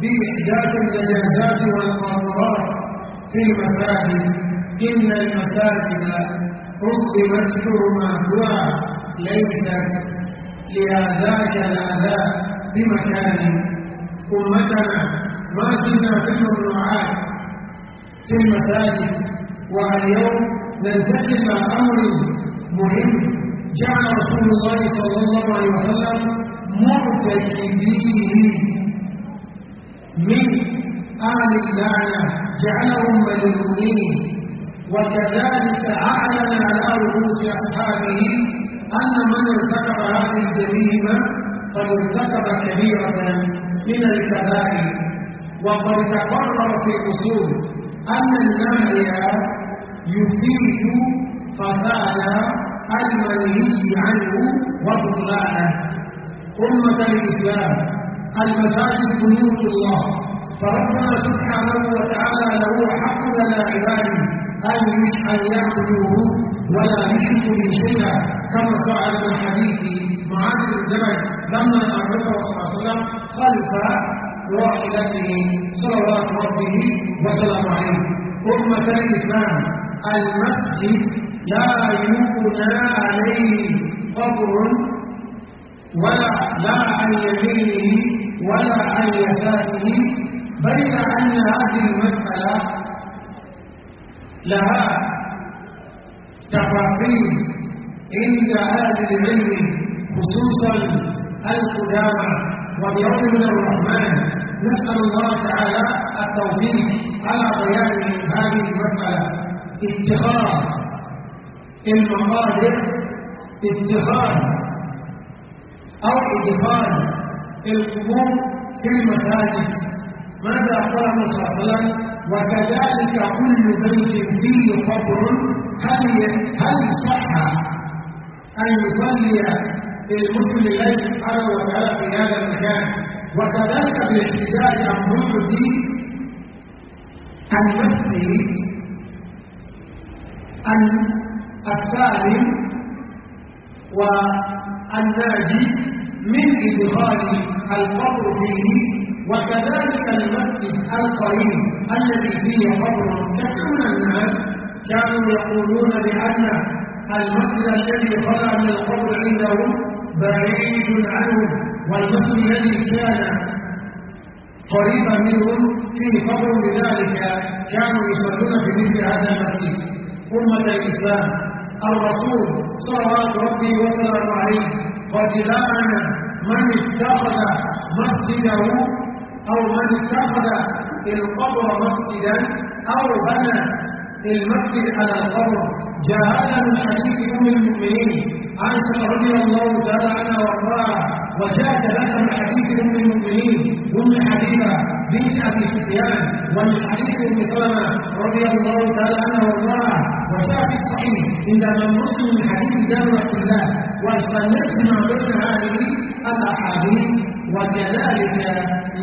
بإحداث المجازات والقارورات في المساجد إن المساجد رسمت حرماتها ليست لآذاك الأذى بمكان أمتنا ما زلنا في النوعات في المساجد واليوم نلتقي مع أمر مهم جعل رسول الله صلى الله عليه وسلم مرتكبيه من آل اللعنة جعلهم مجنونين وكذلك أعلن على رؤوس أصحابه أن من ارتكب هذه الجريمة قد ارتكب كبيرة من الكبائر وقد تقرر في الأصول أن النهي يفيد فساد المنهي عنه وبطلانه أمة الإسلام المساجد بيوت الله فربنا سبحانه وتعالى له حق لنا عباده ان ان يعبدوه ولا يشركوا به شيئا كما صار في الحديث معاذ بن جبل لما امره صلى الله عليه وسلم خلف راحلته صلوات ربه وسلامه عليه امه الاسلام المسجد لا يبنى عليه قبر ولا لا عن يمينه ولا عن يساره بين أن هذه المسألة لها تفاصيل عند أهل العلم خصوصا القدامى وبعون الرحمن نسأل الله تعالى التوفيق على بيان هذه المسألة اتخاذ المصادر اتخاذ أو ادخال القبور في المساجد ماذا قال صلى الله وكذلك كل بيت فيه قبر هل هل صح ان يصلي المسلم الليل سبحانه وتعالى في هذا المكان وكذلك بالاحتجاج عن بيوت المسجد السالم والناجي من إدخال القبر فيه وكذلك المسجد القريب الذي فيه قبر كثير من الناس كانوا يقولون بأن المسجد الذي خلى من القبر عندهم بعيد عنهم والمسجد الذي كان قريبا منهم فيه قبر لذلك كانوا يصلون في مثل هذا المسجد أمة الإسلام الرسول صلوات ربي وسلامه عليه قد لعن من اتخذ مسجده أو من اتخذ القبر مسجدا أو بنى المسجد على القبر جاءنا من حديث أم المؤمنين عائشة رضي الله تعالى عنها وارضاها وجاءت هذا من حديث ام المؤمنين ام حبيبه بنت ابي سفيان ومن حديث ام سلمه رضي الله تعالى عنها وارضاها وجاء في الصحيح عند من مسلم من حديث جابر عبد الله وسنته ما بين هذه الاحاديث وكذلك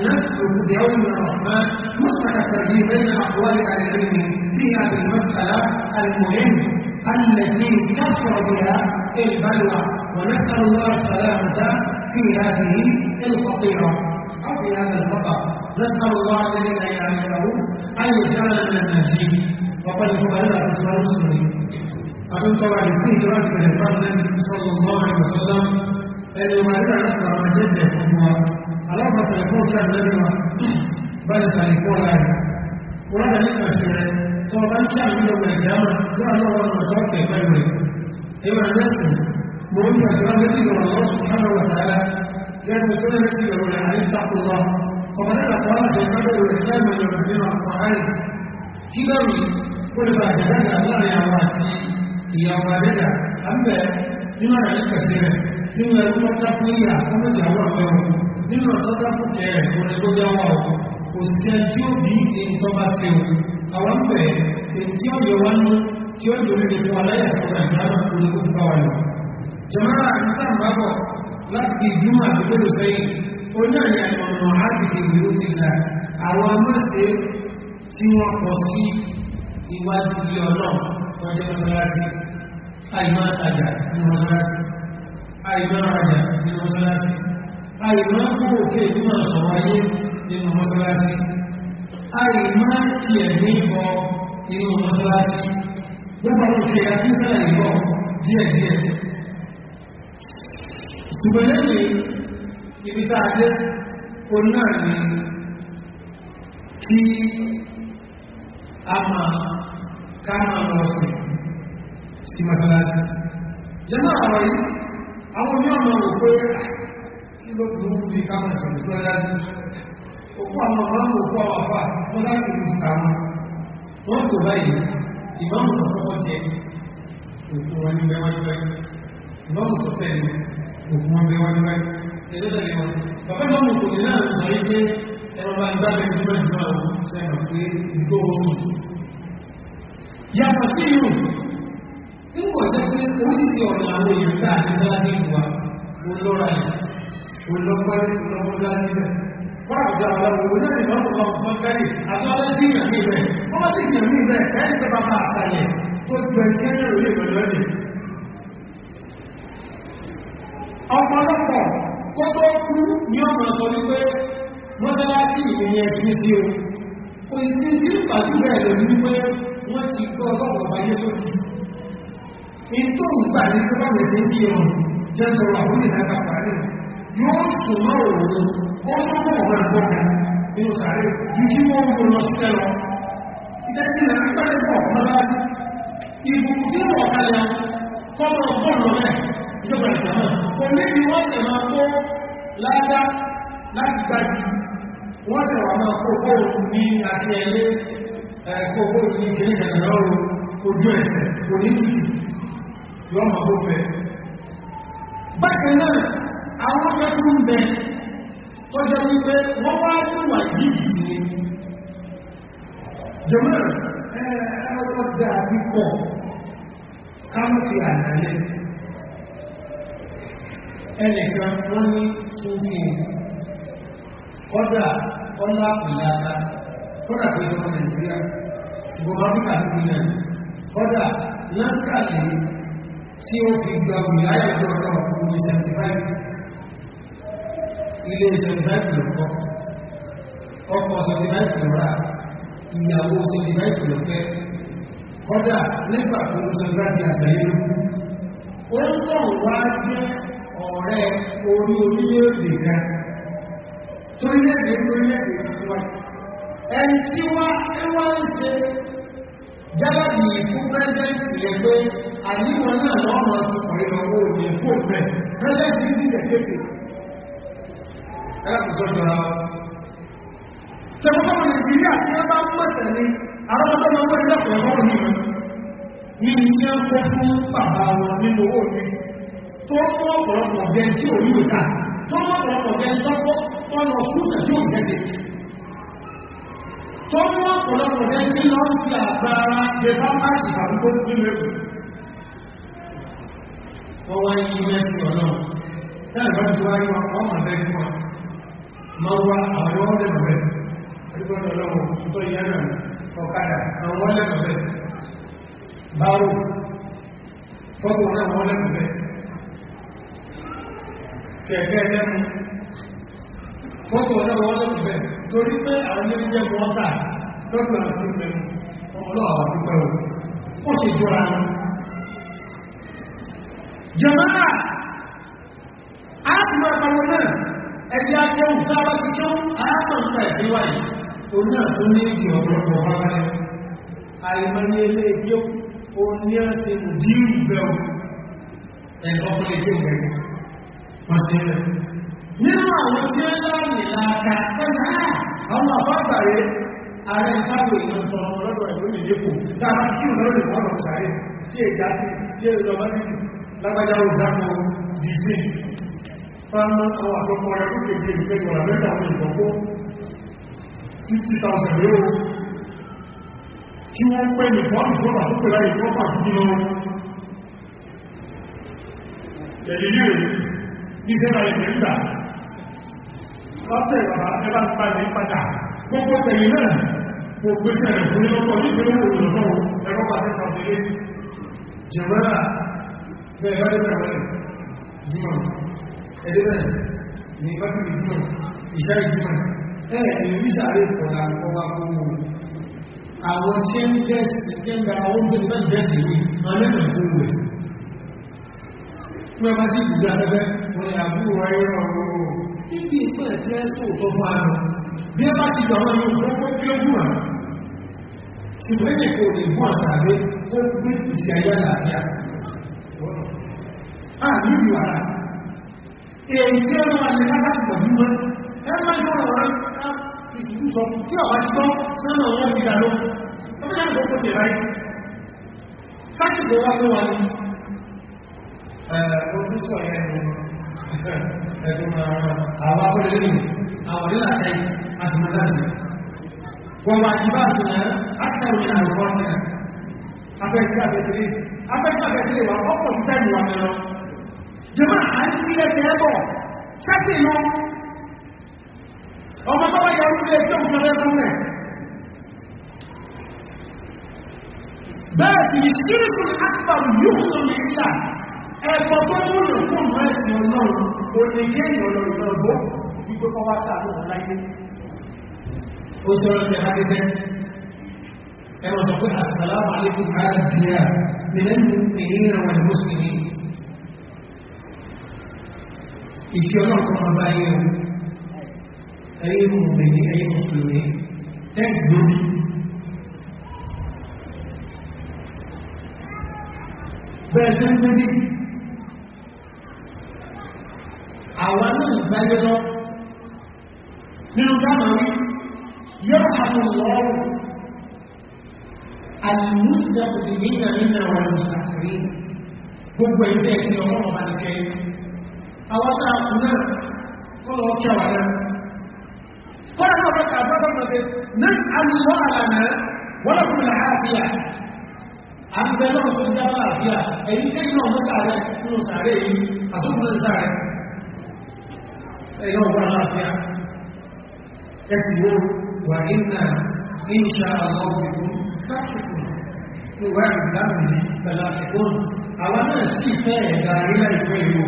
نسلك بيوم الرحمن مسلك الترجيح بين اقوال اهل العلم في هذه المساله المهم التي كفر بها البلوى ونسأل الله السلامة في هذه الخطيرة أو في هذا الخطأ نسأل الله الذي لا يعلمه أن يجعل من الناجين وقد تبلغ رسول المسلمين أقول طبعا في دراسة الفرد صلى الله عليه وسلم أن يبلغ أكثر من جده هو ألم سيكون كان نبي بل سيكون آية وهذا لما سيكون طبعا كان يوم القيامة جاء الله وتوكل بينه إما نفسه مهم أجرام التي الله سبحانه وتعالى لأن السنة التي لو العالم تحت الله ومن أنا قرأت الكبر والإسلام من ربنا الصحيح كبري كل فاجدك الله يا راتي يا والدة أما لما عليك سنة لما يكون تقوية أما جواب له لما تضرب كيف ونقول جواب وستجيب بي إن تبسيو أو أما إن تيو يوانو tí ó lò lórí fún aláyà tó wà ní àwọn olùkó fún bá wà lọ. jama'a nígbà ń bábọ̀ láti ìdúmọ̀ àdúgbò sẹ́yìn ó náà ní àwọn ọmọ àgbègbè ìlú ti gbà àwọn amáṣe tí wọ́n kọ sí iwájú ilé ọlọ́run tó jẹ́ mọ́sálásí àìmọ́ àtàjà ní mọ́sálásí àìmọ́ àjà ní mọ́sálásí àìmọ́ kó òkè ìdúmọ̀ sọ̀rọ̀ ayé nínú mọ́sálásí nípa òkè àti ìṣẹ̀lẹ̀ ìbọ̀ díẹ̀díẹ̀. ṣùgbọ́n lẹ́yìn ibi tá a dé o náà ni kí a máa ká máa lọ sí sí masalasi. jẹ́nà ọ̀rọ̀ yìí àwọn mí ọ̀nà wò pé ah, ló burú bí ká máa sì lùtọ́ dájú. òkú àwọn ọ̀rọ̀ òkú àwọn àfà wọn láti lùtà wọn. wọ́n kò báyìí ìmọ̀ ọ̀rọ̀ jẹ òkú wọn ní bẹ́wájúwẹ́ lọ́mù tó tẹ̀lé òkú wọn bẹ́wájúwẹ́ ẹ̀rọ tẹ̀lé wọn bàbá ìlọ́mù kò ní náà sọ yí pé ẹ̀rọ bá ń bá bẹ̀rẹ̀ jùlọ jùlọ ọ̀hún sọ ẹ̀rọ pé ìgbó wọn mú yàtọ̀ sí ìlú nígbà jẹ́ pé oríṣi ọ̀nà àwọn èèyàn tá àti sáláṣí ìwà olóra yìí olọ́pẹ́ olọ́pọ́lá níbẹ̀ wọ́n àgbà àwọn olóyè ìlọ́pọ̀ kan kọ́kẹ́rì àti ọlọ́sí ìyàn níbẹ̀ wọ́n sì yàn níbẹ̀ ẹ̀ tó ti bẹ̀rẹ̀ sí ẹ̀rọ ilé ìrọ̀lẹ́ ni ọ̀pọ̀lọpọ̀ kó tó kú ní ọmọ sọ ní pé mọ́sálásí ìrìn ẹ̀jú sí o kò sí sí ìpàdúrà ẹ̀rọ ní pé wọ́n ti gbọ́ ọlọ́pọ̀ báyé sókè ìtò ìgbà ní tó bá lè jẹ́ kí ọ̀hún jẹ́ tọrọ àwọn ìlànà àpárí yóò tún mọ́ òun ó tún mọ́ ọ̀gá ìgbọ́gà nínú sàárè yìí kí wọ́n ń lọ sí ẹ̀rọ ìdájí ìlànà àpárí ìbùkún tí wọ́n kalẹ̀ kọ́mọ bọ́ọ̀lù rẹ̀ ìjọba ìgbàmọ̀ kò níbi wọ́n tẹ̀ máa kó ládá láti gbájú wọ́n tẹ̀ wà máa kó bóòlù ní àti ẹlé kó bóòlù ní kéré kẹrẹrọrùn ojú ẹsẹ̀ kò ní kìí yọ́ máa bó fẹ́ bákan náà àwọn akẹ́kọ̀ọ́ ń bẹ tó jẹ́ wípé wọ́n wá níwà yìí ni jẹ́mọ́ ẹ̀ẹ́dọ́gbà pípọ̀ ká má fi àdálẹ̀ ẹnìkan wọ́n ní túnfì kọ́dà ọlá ìlàta kọ́dà tó ṣe ọmọ nàìjíríà ṣùgbọ́n áfíríkà tó nílẹ̀ kọ́dà láńkàlẹ̀ tí ó fi gba wìláyà lọ́rọ̀ omi 75 ilé 75 lọ́kọ́ ọkọ̀ 75 lọ́ra ìyàwó 75 lọ́fẹ́ kọ́dà nígbà tó ń sọ láti àṣàyàn ó ń tọ̀ wá jẹ́ ọ̀rẹ́ orí orílẹ̀-èdè kan tó lẹ́gbẹ̀ẹ́ orílẹ̀-èdè tuntun wa ẹni tí wá ẹwà ń ṣe jálàbì fún pẹ́sẹ́ǹtì yẹn pé àníwọ̀n náà lọ́nà tó pàrí ọwọ́ òní ẹ̀kọ́ òfẹ́ pẹ́sẹ́ǹtì ti tẹ̀kẹ́kẹ́ ẹ̀rọ kò sọ jọra wọn nàìjíríà tí wọ́n bá mọ̀tẹ̀ ni àwọn ọmọ ọmọ ìdàpọ̀ ọmọ òní wọn ní iṣẹ́ ń kọ́ fún bàbá wọn nínú owó mi tó fún ọ̀pọ̀lọpọ̀ jẹ tí ò yóò ká tó fún ọ̀pọ̀lọpọ̀ jẹ lọ́pọ̀ tó fún ìtẹ̀ tí ò jẹ́jẹ́ tó fún ọ̀pọ̀lọpọ̀ jẹ tí lọ fi àgbára jẹ bá má sì àdúgbò nínú ẹ̀kọ́ wọ́n wá yí mẹ́sì ọ̀nà táà bá ti wáyé wọn wọ́n mà bẹ́ẹ̀ fún wa máa àwọn ọmọdé bẹ̀rẹ̀ ọ̀kadà àwọn wọ́n lẹ́nu bẹ́ẹ̀ báwo fọ́tò náà wọ́n lẹ́nu bẹ́ẹ̀ kẹ̀kẹ́ lẹ́nu fọ́tò náà wọ́n lẹ́nu bẹ́ẹ̀ torí pé àwọn ilé jẹ́ mọ́tà lọ́dún àti ìpẹ̀lú ọlọ́wà pípẹ́ o ó sì jọra ní jẹmọ́ra áàtùmọ̀ àpàwọn náà ẹgbẹ́ ajẹ́ òkú àwọn akíkẹ́ àátọ̀ nípa ẹ̀sìn òun náà ní ìdí ọ̀pọ̀lọpọ̀ pápáyà àìmọ́ ní ilé ìgbé ó ní ọ̀sẹ̀ ìdíìrù bẹ́ẹ̀ ẹ̀kọ́kùnrin tó bẹ̀rẹ̀ wọ́n sí àwọn tí ó láàrin láàkà pẹ̀lú àwọn àbábà rẹ̀ ààrẹ ìtàgbò ìlọ́tọ̀ ọlọ́dọ̀ ẹ̀lú ẹ̀kọ́ 50,000 kí wọ́n pẹ́ ní fọ́nà tó pẹ̀lá ìfọ́pàá tó dínà ẹ̀lẹ́lẹ́ ní sẹ́nà ìgbẹ̀rígbà lọ́tẹ̀ ìwà ẹbá ń pa padà gbogbo tẹ̀lé náà kò gbé sẹ́rẹ̀ fún ilọ́tọ̀ nítorí ẹ̀ẹ̀dì rísàrí ìkọ̀lá ọwá fún un àwọn tí ń bẹ́ẹ̀ gẹ́ẹ̀sì rí ọlẹ́nà tó ti gbà wọn ni ó kí ó gùn àná ṣùgbọ́n èdè kò lè gùn àṣàbẹ́ ó gbé ìṣe ayé àlàáfíà àmì ìwà èyí tí ó máa lè lágbàtì pọ̀ ẹgbẹ́ yóò rọ̀ rẹ̀ ìsọ tí ọ̀wá ti gbọ́ sínú ọ̀wọ́ ti náà ọmọ tó bá yà ó lè tó nǹkan lẹ́nu rẹ̀ bẹ́ẹ̀ sì ni sírìkùn akpa yóò lò ní ìlà ẹ̀bọ̀ tó mú lò fún ìwé ẹ̀sìn ọlọ́run ò lè gé ìrọ̀lọ́ ìrọ̀lọ́ wípé kọ́ wá sáà lóhùn láyé ó jẹ́ ọ̀rẹ́ adẹ́dẹ́ ẹ̀rọ sọ pé asàlámù alẹ́kùn káàdì bíyà nílẹ̀ nìyẹn àwọn ìmúsùlùmí ìkí ọlọ́run kan máa bá yẹ o ẹ̀yin mùmìnì ẹ̀yin mùsùlùmí ẹ̀gbọ́n bẹ́ẹ̀ tó ń gbébí àwa náà gbáyé lọ nínú dáná rí yóò àwọn lọ́rùn àlùmùsùlùmí nínú àwọn ìṣàkiri gbogbo ẹgbẹ́ ẹ̀sìn ọmọ ọba nìkẹ́ àwọn tá a kù náà kọ́ lọ́ọ́ kí àwọn náà kọ́lá náà bá kàbá bá mọ̀ pé náà àlùwọ́ àlànà wọ́n lọ́kùn làáfíà àbẹ̀ náà tó dá làáfíà ẹ̀yìn tí náà mọ́ sàárẹ̀ nínú sàárẹ̀ yìí àtúntò sàárẹ̀ ẹ̀yìn ọ̀gbọ́n làáfíà ẹ ti wo wà nínà ìṣà àwọn òkùnkùn láàkùnkùn tó wà ní láàkùnkùn pẹ̀láàkùnkùn àwọn náà sì fẹ́ ẹ̀dà àríyá ìfẹ́ ìlú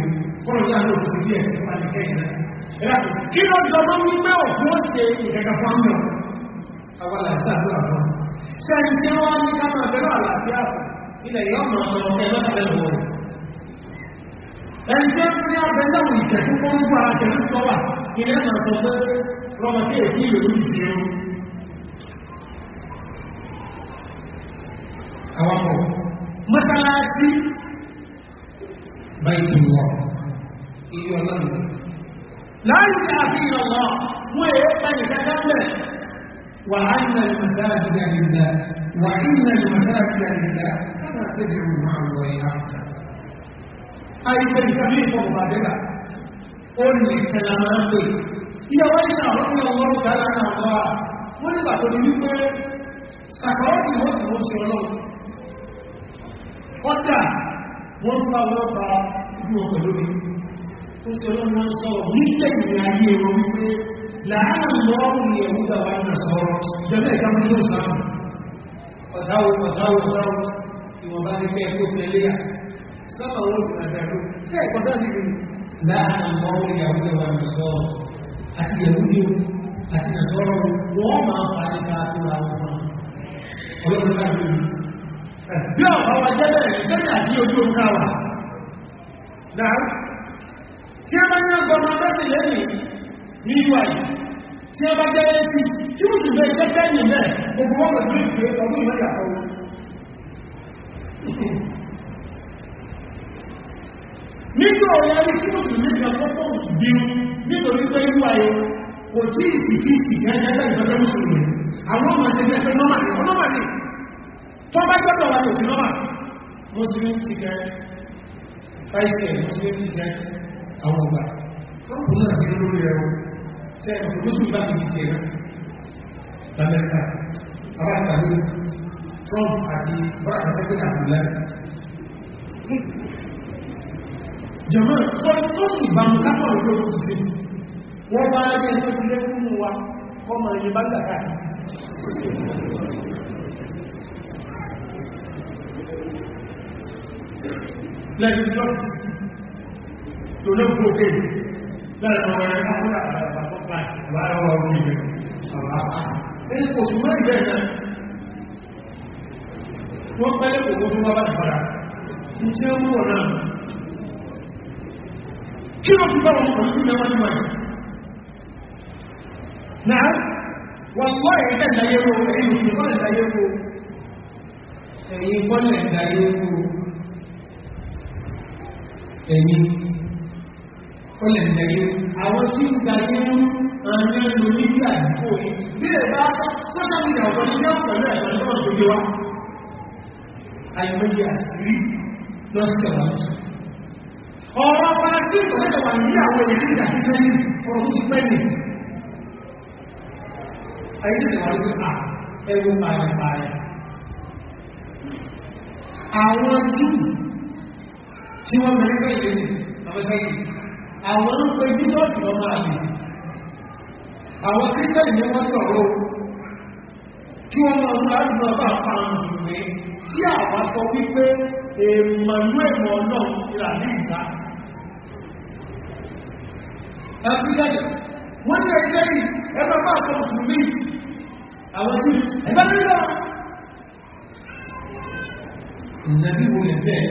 kọ́lọ̀ yá lóòkùn sí bí ẹ̀sìn wà ní kẹ́yìn náà kí ló jọ mọ́ wípé òkú ó ṣe ìkẹ́kẹ́ fámù àwọn àṣàdúrà fún sẹ́ni tí wọ́n ní ká máa àlàáfíà ilẹ̀ yóò mọ̀ ọ́ ẹ lọ́sẹ̀ lọ́wọ́ ẹni tí wọ́n ní abẹ́sẹ̀wò ìkẹ́kù fún gbogbo ara tẹ̀lé tó wà ilẹ̀ sọ pé rọmọdé èkú ìlú ti ṣe o àwọn ọmọ mọ́sálásí báyìí tó wọ̀ iye ọlọ́run láàrín ní àfihàn lọ wọ́n èé pẹ̀lú kẹ́kẹ́lẹ̀ wà á ní masáàjì àrídà wà á ní masáàjì àrídà kọ́nà tẹ́lẹ̀ òun máa lọ ìhà àìsàn ìkàmí ìfọ̀kùnmá dẹ́gà ó ní ìkẹlẹ̀ máa ń pè ìyàwó ìṣà ọ̀rọ̀ ọlọ́run tààrà náà wà Nítorí wọn sọ nígbẹ̀yìn ayé wọn wípé láàrín lọ́rùn ni ẹ̀wú bàbá ń sọ̀rọ̀ ìjọba ẹ̀ka mú yóò sáà ọ̀dáwó ọ̀dáwó ọ̀dáwó ìwọ̀nba ní pé ẹ̀kọ́ ti ẹlẹ́yà sọ́nà owó ti rà dàrú sí ẹ̀kọ́ náà ní láàrín lọ́rùn ni ẹ̀wú bàbá ń sọ̀rọ̀ àti ẹ̀wú ni ó àti ẹ̀sọ́rọ̀ wọ́n máa tí a bá ní agbọmọ abẹ́sẹ̀ lẹ́yìn ní yìí tí a bá jẹ́ sí tí ó jùlọ ẹgbẹ́ tẹ́yìn náà gbogbo wọn pẹ̀lú ìpè ọdún ìwé ìyàtọ̀ nígbà ọ̀yà rí tí ó jùlọ ìgbà pọ́pọ́ bí nítorí pé ìwà yìí kò tí ìsìnkí ìsìnkí ẹgbẹ́ ìgbàgbẹ́ mùsùlùmí àwọn ọmọ ẹgbẹ́ pé nọ́mà ní nọ́mà ní tó bá gbọ́dọ̀ wà lòdì nọ́mà mùsùlùmí ti gẹ́ fáìsẹ̀ mùsùlùmí ti gẹ́ àwọn ọgbà trump náà ti lórí rẹ̀ o ṣe bá mi jẹ lamẹ́ríkà àwọn trump àti barack abẹ́gbẹ́ àbúlá jẹ̀mọ́ wọ́n tó sì bá mú kápọ̀ lórí òkú sí wọ́n bá rí ẹjọ́ ti lẹ́kùnú wa kọ́mọ ẹni bá gbàgbà lẹ́yìn lọ́pù lólógbò dé lára ọmọ ẹ̀rọ lápúlà ọmọ orí rẹ̀ àbára tó bá fara iṣẹ́ ń pọ̀ náà kí ló kò sí ìyá wọn náà wọ́n kọ́ ẹ̀yìn tẹ̀ láyé wo ẹ̀yìn kọ́ lẹ̀ láyé wo ẹ̀yìn ó lè tẹ̀lé àwọn tí ń gba mú ọ̀nà lò ní àdúgbò yìí bí ẹ bá sọ́jà ní ìyàwó ní yóò pẹ̀lú ẹ̀sọ́ ní ọ̀sọ́ yé wa àìmọye àṣírí lọ́sẹ̀ wọn ọ̀rọ̀ ọba tí ìpọ̀lẹ́sẹ̀ wà ní àwọn èdè ìdàkíṣẹ́ ní ọ̀rọ̀ tó ti pẹ́ nì ayé tẹ̀lé wà lórí à ẹwọ pààyàpààyà àwọn jù tí wọ́n mẹ́rin bẹ́ẹ̀ lé àwọn ń pe jísọ́ọ̀sì lọ́mọ àmì àwọn kírísẹ́lì ní wọ́n sọ̀rọ̀ kí wọ́n máa mú láti lọ bá àpàrùn ìwé tí àwọn sọ wípé èèmọ̀lú èèmọ̀ náà ìrà ní ìta ẹgbẹ́jáde wọ́n ní ẹgbẹ́ yìí ẹgbẹ́ bá àpọ̀ mùsùlùmí àwọn tí ẹgbẹ́ nílọ ìnàbí wo lẹ́tẹ̀ẹ́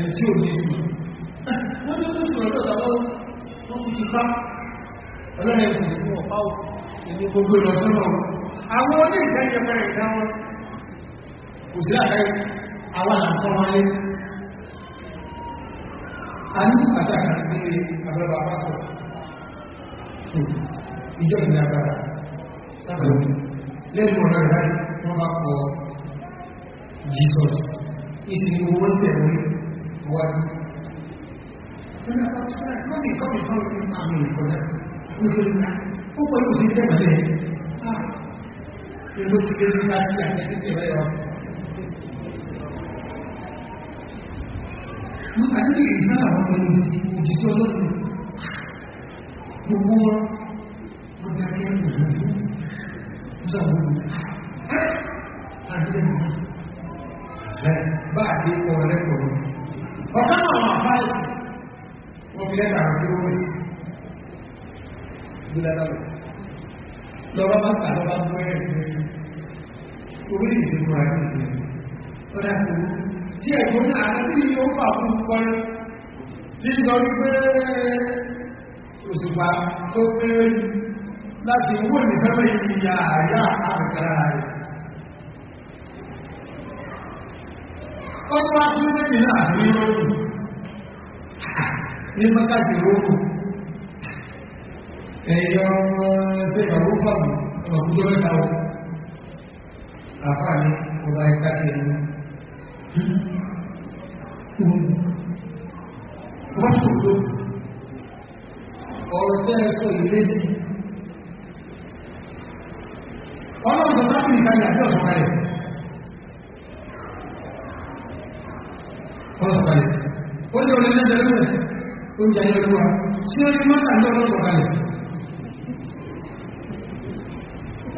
ẹ̀ tí ò ní ìmọ̀ wọ́n ní kó ṣòro lọ́dọ̀ lọ́wọ́ wọ́n ti ti pa ọlọ́run ẹ̀sìn agbára sábẹ̀ lẹ́nu ọ̀rọ̀ ìrẹ́ wọ́n bá kọ Jesus ìsìn ìwọ́n tẹ̀wé wájú Kena kau sekarang, kau ni kau ni kau ni kami ni kau dah. Untuk nak, kau perlu sini balik. Ah, ilmu tiga lima yang kita beli. Maka ni mana orang yang uji solat ni? Umur berbagai umur, zaman. Ada mana? Baik, baik, kau ada kau. Orang orang baik tó fi lẹ́tà àti rúwìs gbúdádá lọ lọ́wọ́ bá tà lọ́wọ́ bá bẹ́rẹ̀ lẹ́yìn owó ìṣègùn àti ìṣègùn tó dá kúrú tí ẹ̀gbọ́n àti tí yóò fà fún kọ́ni tí lọ rí pé òṣùpá tó kéré jù láti owó ìṣẹ́lẹ̀ ìyá àyà àkàkàrà rẹ̀ ọdún wá sí méjì náà ní lórí ní mọ́kàtí róòrò ẹ̀yọ ṣe ìbàwó pàbù ọmọkú tó mẹ́ta o àfáàní ọba ìkàtí ẹ̀yọ wọ́n tó tó ọ̀rọ̀ tẹ́ ẹ sọ ìrẹsì ọlọ́run tó sáfì ìkàlẹ̀ àti ọ̀sán rẹ̀ ọ̀sán rẹ̀ ó ní orílẹ̀-èdè lónìí oúnjẹ ayẹ́lúwa tí ó ní mọ́ta ní ọdún kọ̀kalẹ̀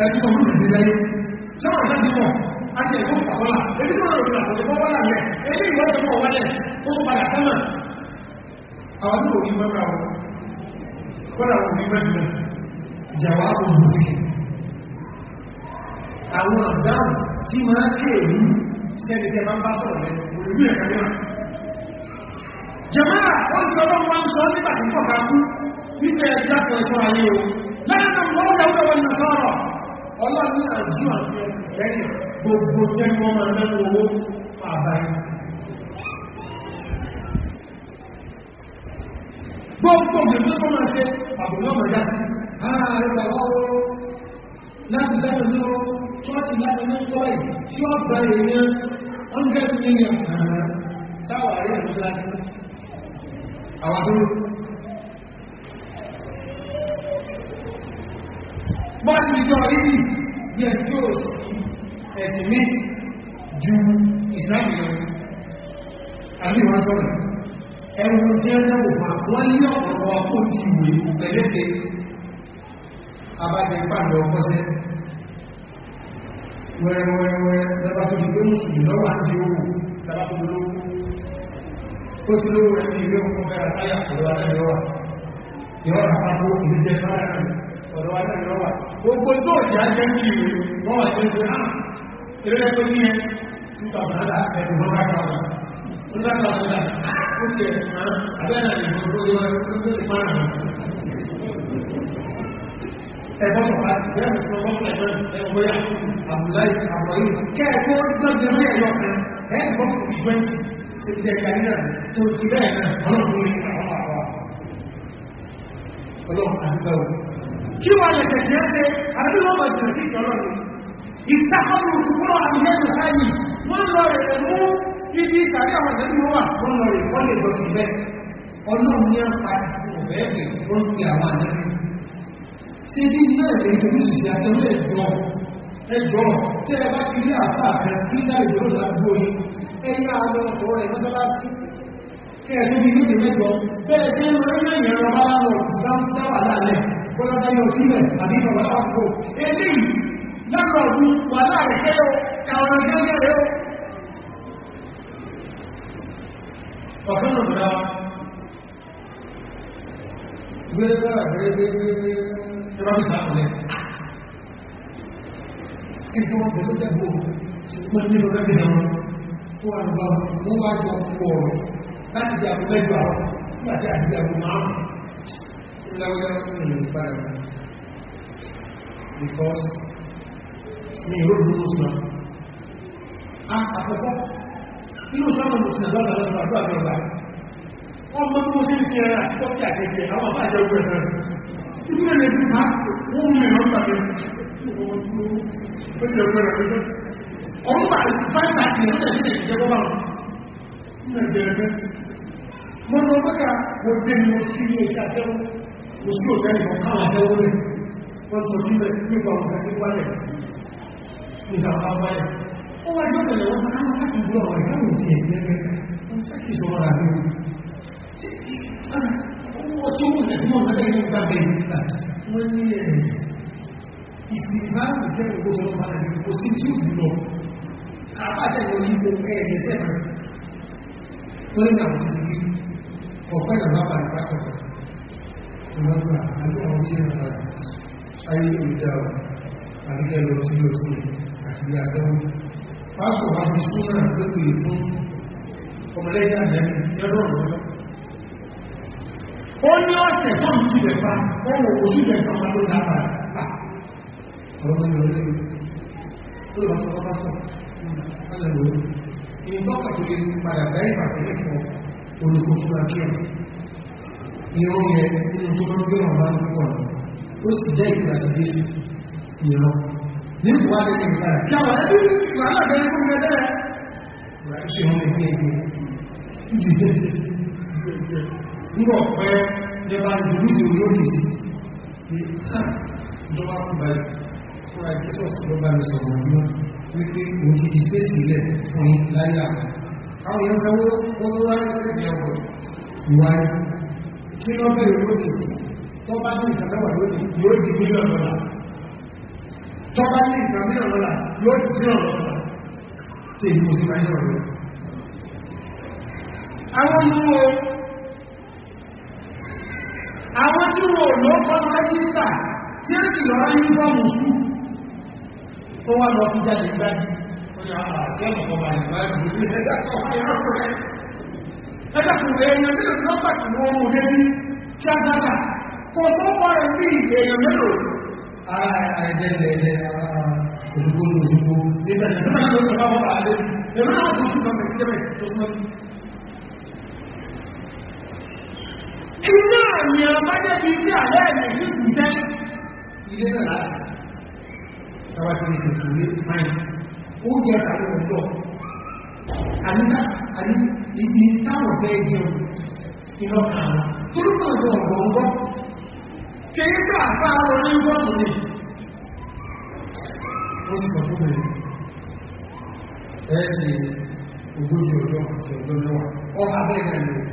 ẹ̀tí sọ fún ìdílé ayé sọ́wọ́n ìjọ́ ti mọ̀ àti ẹ̀kọ́ pàkọ́lá ebi tó rọrùn àkọ́jọ́ bọ́ wọ́lá rẹ̀ ebi ìwọ́n tó mọ̀ wọ́lẹ̀ ó tó padà sánà àwọn tó rí mọ́ta wọn kọ́lá wọn rí mẹ́ta jàwá òmùsì àwọn àdáhùn tí máa kéèrú sẹ́ni tẹ́ máa ń bá sọ̀rọ̀ jẹ̀mẹ́rà wọ́n ti ọlọ́run wá sọ nígbà tí kọ̀ọ̀ká kú nípa ẹ̀dá kan ẹ̀ṣọ́ ayé o lẹ́yìn náà wọ́n yà wúlọ̀ wọn sọ̀rọ̀ ọlọ́run ní àjú àti ẹ̀sìn gbogbo jẹ́ kí wọ́n máa mẹ́nu owó àbáyé gbogbo ìgbésẹ̀ tó máa ṣe àbùdó máa yá sí ààrẹ ah, bàbá o láti lẹ́nu ní o chọ́ọ̀tì láti ní tọ́ ẹ̀ tí ó gba èèyàn 100 million ah, sáwàrí àti láti àwọn abúrú bá ti jọ yìí bí ẹ̀ tí ó ẹ̀sìn ní ju ìsáàmì lọ àbí ìwọ́n sọ̀rọ̀ ẹ̀rùn jẹ́ lọ́wọ́ wọ́n ní ọ̀pọ̀lọpọ̀ kó ti ìwé pẹ̀lẹ́tẹ̀ abájẹ́ pàdé ọkọ́sẹ́ wẹ́rẹ́wẹ́rẹ́wẹ́rẹ́ lọ́pàá tó ti gbé mùsùlùmí lọ́wọ́ àti owó lọ́pàá tó lówó ó ti lówó rẹ̀ ní ìwé òkú bẹ́ẹ̀ láyà ọ̀dọ̀ adájọ́wà ìwọ́n àpapọ̀ ìdíjẹ sára ọ̀dọ̀ jẹ́ ní ìwé wọ́n wà tó ń gbé náà eré pé ní ẹ ń tàbí ẹ̀dùn ló ká kàwé ó ń dákà ọ̀dọ̀ ó ti ẹ̀ abẹ́rẹ́ ìwọ̀n tó yọ ó ti máa rà ẹ̀fọ́ sọ̀rọ̀ àti bẹ́ẹ̀ sèpìtẹ̀ kàrínà tó ti bẹ́ẹ̀ náà ọlọ́kùnrin àwọn àwọn ọlọ́run àdúgbò kí wọ́n lè tẹ̀sí ẹ́sẹ̀ àdúgbò máa jù sí ìtọ́lọ́run ìtàkọ́rù ìkúrò àmìyẹ́nu sáyì wọ́n lọ rẹ̀ mú ibi tàbí àwọn ìdẹ́nu wà wọ́n lọ rẹ̀ kọ́lé lọ sí bẹ́ẹ̀ ọlọ́run ní ọ̀pá ọ̀bẹ́ ẹ̀bẹ̀ ó ń pe àwọn àdẹ́nu ṣe bí náà lè tó ní ìṣẹ́ tẹ́ ẹ bá ti rí àṣà kan tí náà yóò lágbó yìí ẹ yá lọ rẹ̀ mọ́sálásí kí ẹ tóbi méjì mẹ́jọ bẹ́ẹ̀ tẹ́ ẹ lọ rẹ́ yẹn bá lọ sáwà lálẹ́ bọ́lá táyọ̀ sílẹ̀ àbí bàbá àpò eléyìí lọ́rọ̀ ọdún wà láàrin kẹ́rọ àwọn ọjọ́ rẹ̀ ọ̀kan ọ̀dá gbé gbé gbé ẹjọ́ wọn pẹ̀lú tẹ́bù ṣùgbọ́n nínú lẹ́gbẹ̀ẹ́ náà fún àgbà wọn wá jọ pọ̀ láti di àbúrò mẹ́jọ àwọn nígbà àbúrò márùn ún láwùjọ fún ìlú ìbára because ní ìlú ìlú mùsùlùmí àkọ́kọ́ nínú sáwọn mùsùlùmí lọ́nà lọ́nà àdúrà mẹ́ta wọ́n mọ́ bí mo ṣe ń fi ẹran àti tọ́kì àkẹ́kẹ́ àwọn àbájọ ìwé náà ìgbìyànjú máa wọ́n ọ̀run bá fáìlà kì í lè ṣe ìjẹ́wọ́ bá wọn ní ẹgbẹ̀rẹ̀ mẹ́tì wọ́n lọ bọ́ta wọ́n dé ní oṣù ilé iṣẹ́ aṣẹ́wọ́ oṣù òjá ìbọn káwọn aṣẹ́wọ́ rẹ̀ wọ́n ìsìnkáàrù jẹ́ ìgbóso ọba ẹ̀rẹ̀ kò sí tí ó ní àwọn ìdíkí sí lọ ó wò ó sí bẹ̀fà máa ló dábàá ọ̀rọ̀ ní orílẹ̀ tó lọ sọ́kọ́ bá sọ ọ̀lẹ̀ lórí ìní tọ́ka tó lè padà bẹ́rẹ̀ pàṣẹ fún olùkọ́ fún akíọ̀ ìrún yẹ nínú tó máa ń gbé wọn bá púpọ̀ ó sì jẹ́ ìgbà sí dé ìrọ̀ ní ìwà lẹ́yìn ìgbà kí àwọn ẹbí ìwà náà bẹ́ẹ̀ fún mi bẹ́ẹ̀ ìwà ìṣẹ̀wọ̀n lè gbé ẹgbẹ́ ìdíje nígbà ọ̀pẹ́ ní bá ń dùn ní ìròyìn òkè fúnra jesus ló bá mi sọ̀rọ̀ ní wípé mo ti di space sílẹ̀ fún yín àwọn èèyàn sanwó wọn ló wáyé ìwáyé kí ló bẹ̀rẹ̀ lóde tó bá ní ìgbà lóde yóò di mílíọ̀nù dọ́là tó bá ní ìgbà mílíọ̀nù yóò di mílíọ̀nù dọ́là tí èyí mo ti máa ń sọ̀rọ̀ àwọn ọmọ àwọn tí wọn ò lọ́kọ́ rẹ́gísítà tí ó kìlọ̀ ayé bọ́ọ̀mù fún tó wá lọ fún jáde gbájú ọ̀nà àṣẹ ọ̀pọ̀pọ̀ àìgbájú ẹ̀dá tó wá yẹn rọ̀rẹ́ ẹ̀dá tó wẹ̀ ẹ̀yàn mélòó tó pàtó wọn ò débi kí á dára kò tó wá rẹ̀ bí èèyàn mélòó àìdẹ́lẹ̀lẹ̀ òṣùgbò òṣùgbò nígbà tí wọ́n lọ sọ fáwọn àlẹ́ ẹ̀rọ náà tó sùn lọ́mọ ìṣẹ́bẹ̀ tó mọ́ sí. iná àmì àbájáde ilé àlẹ́ ẹ̀mí ìlú ìjẹ́ ilé náà láti tàbá ti ṣe ìtòlé fáìn ó jẹ́ tàbí ọ̀dọ́ àní ìdí táwọn bẹ́ẹ̀ jẹun iná kan tó ló kàn jọ ọ̀gbọ̀n gbọ́ kìí gbà bá orí wọ́tò ní ó sì kàn fún mi ẹ̀ ti ogójì ọjọ́ àti ọjọ́ mẹ́wàá ọ abẹ́rẹ́ rẹ̀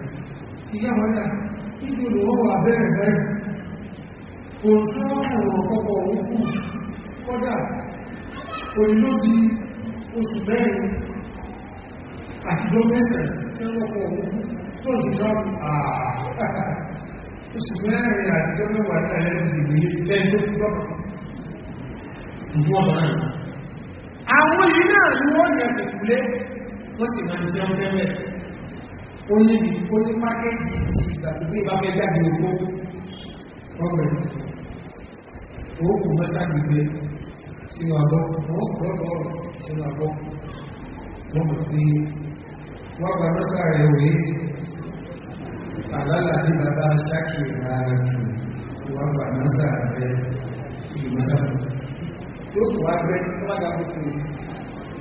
ìyá wọn náà nítorí wọ́n wà bẹ́ẹ̀ kò tún ọ̀rọ̀ ọ̀pọ̀ òkú kọ́dà olóbi oṣù mẹ́rin àti lọ́mẹ́sẹ̀ tẹ́lọ́pọ̀ ogun tó ti dáàbò àà oṣù àwọn yìí náà ni wọ́n yẹ ti kúlé wọ́n sì máa jẹun fẹ́rẹ̀ ó ní ní pákẹ́jì ìgbàgbé bá fẹ́ jáde ògbó ọgbẹ̀rún òkú mọ́sá sínú abọ́ wọ́n kọ́ ọ̀rọ̀ sínú abọ́ wọ́n mọ̀ pé wọ́n bá lọ́sà rẹ̀ wé àlálà ní bàbá ṣáàkì ìrànlẹ̀ wọ́n bá lọ́sà rẹ̀ ìmọ̀lá tó kọ́ abẹ́ wọ́n dá kókò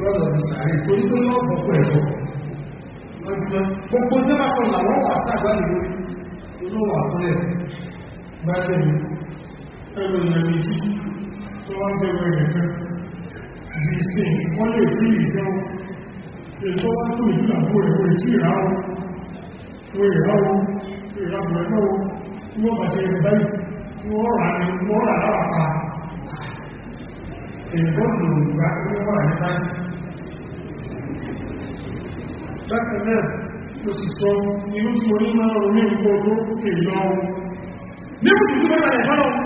lọ́dọ̀ ní sàárẹ̀ torí pé wọ́n bọ̀ pẹ̀ ẹ̀fọ́ gbogbo tí wọ́n sọ̀rọ̀ làwọn wà sáàgbá nìyó inú wà fún ẹ̀ gbájẹ́ mi ẹ̀rọ ìrìn àmì jíjí wọ́n ń bẹ̀rẹ̀ rẹ̀ kan dìsìn wọ́n lè fi ìjọ ètò wọ́n tó ìlú àbúrò ìwé tí ìràwọ̀ fún ìràwọ̀ ìràwọ̀ ẹ̀lọ́wọ̀ tí wọ́n bá ṣe rẹ̀ báyìí tí wọ́n rà ní wọ́n rà láwà pa ìgbọ́dọ̀ ìgbà tí wọ́n rà ní báyìí bákan náà mo sì sọ inú tí mo ní máa ń ronú ìgbọ́dọ̀ kèlọ́ nígbà tí wọ́n rà ní báyìí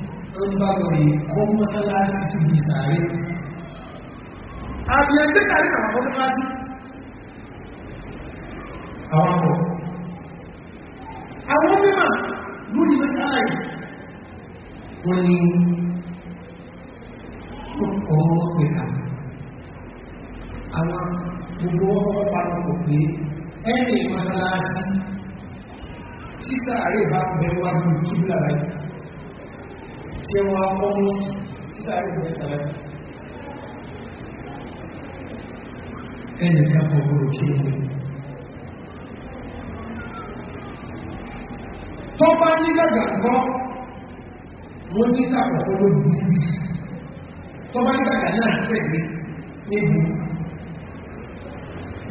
ń bá wọ̀ yìí kó mọ́sálásí sí ibi sàárè. àmì ẹgbẹ́ kàrí àwọn mọ́sálásí. àwọn ọmọ àwọn mímọ̀ lórí mẹ́sàlá yìí wọ́n ní ọmọ pé àwọn gbogbo ọmọ pàtàkì pé ẹni mọ́sálásí tí sàárè bá bẹ̀rẹ̀ wájú kíbla rẹ̀ ṣe wọn akọ́mú sísáré mẹ́ta rẹ̀. ẹnì kan kò gbòòrò kí ni. tó bá ní gàgà kọ́ wọ́n ní kàkọ́kọ́ ló bí tó bá ní gàgà náà pẹ̀lú ewu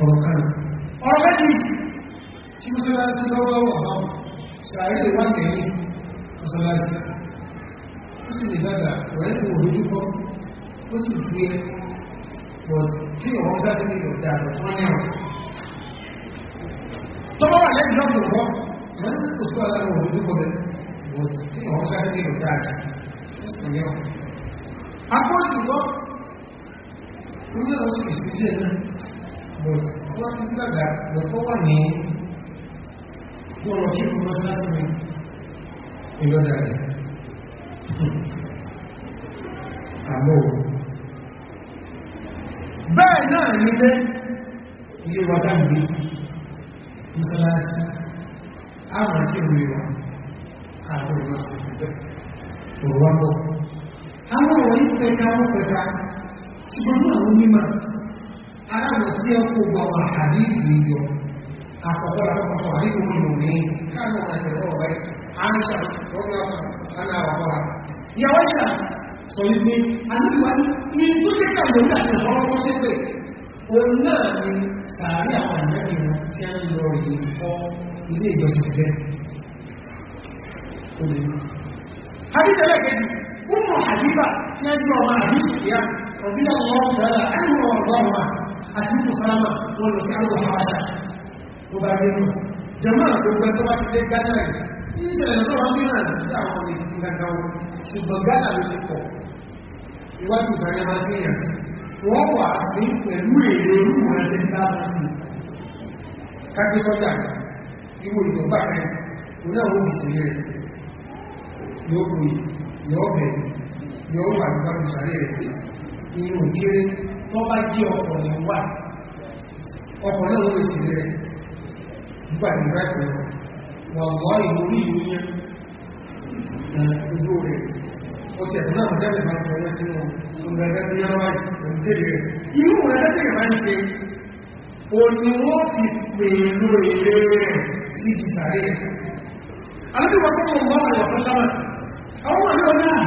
ọ̀rọ̀ kan. ọ̀rọ̀ méjì tí mo sọ láti lọ́wọ́ ọ̀hún ṣàárẹ̀ ìwádìí mọ́sálásí ó sì lè dàgbà ọ̀rẹ́ tó rojú kọ́ ó sì fi ẹ́ but kí ọ̀wọ́n sáré ní ọ̀dà àtọ̀tún wọn ní ọ̀rọ̀ tọ́wọ́ wà lẹ́yìn náà kò kọ́ ọ̀rẹ́ tó kò sí ọ̀làwọ̀ rojú kọ́ bẹ́ẹ̀ but kí ọ̀wọ́n sáré ní ọ̀dà àtọ̀tún ó sì ní ọ̀rọ̀ akọ́ sì gbọ́ onye ọ̀rọ̀ sì sí díẹ̀ náà but wọ́n ti dàgbà lọ́kọ́ àmọ́ bẹ́ẹ̀ náà nílé ilé wa dágbé mọ́sálásí àwọn tí ó wíwá àwọn ìwà ṣẹ̀fẹ̀ òwúwàbọ̀ àwọn òyí pẹ̀ka wọ́n pẹ̀ka ṣùgbọ́n àwọn onímọ̀ aláwọ̀ tí ẹ kó gba wà àdí ìgbìyànjọ àkọ́kọ́ làkọ́kọ́ sọ àdí ìgbìyànjọ ní káàkiri ọ̀gá ìgbìyànjọ àṣà ọ̀gá aláàbọ̀ ìyàwó ìṣà sọ wípé àdúgbò ní tó jẹ́ ká ìlú àti ọ̀rọ̀ tó ṣe pé òun náà ni sàárẹ̀ àwọn àyàkì wọn tí ń lọ rèé kọ́ ilé ìjọsìn jẹ́ Hadithala kejì, Ummu Habiba tí a jọ ọmọ àbí ọ̀bí àwọn ọmọ ọ̀dọ́ àti ọ̀dọ́ ọmọ àti ìmùsàlámà wọn lọ sí àwọn ọmọ àṣà tó bá rí nù. Jẹ́mọ́ àgbẹ̀gbẹ̀ tó bá ti dé Ghana yìí, Ini tó wọ́n bí náà sí àwọn ọmọ ìdí gangan ṣùgbọ́n Ghana ló ti pọ̀ iwájú ìgbàlẹ̀ máa sí ìyàn wọ́n wà sí pẹ̀lú èrè irú rẹ̀ ní láàrín sí kágbé sọ́jà ìwò ìjọba rẹ̀ tó náà wọ́n ìṣẹ̀lẹ̀ rẹ̀ yóò pè yóò bẹ̀ yóò wà nípa ìṣàlẹ̀ rẹ̀ pé inú òkèrè tó bá jẹ́ ọkọ̀ wàlúwà ìmúrí ìlú yẹn ojú rẹ̀ ó ti ẹ̀dùn náà jáde máa tọrọ sínú ọgbẹ̀rẹ̀ bí yára wáyé òǹtẹ̀lẹ̀ rẹ̀ irú rẹ̀ lẹ́tẹ̀ máa ń ṣe òní wọ́n fi pẹ̀lú èrè rẹ̀ sí ìsàlẹ̀ rẹ̀ alẹ́bíwọ̀ tó mọ̀ wọ́n àwọn ọ̀sán lára àwọn ọ̀dọ́ náà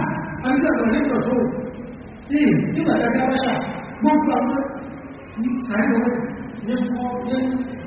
alẹ́bíwọ̀ ní ìtọ̀tọ̀ sí nígbàdàgbà gbogbo àwọn ìsàlẹ̀ rẹ̀ ní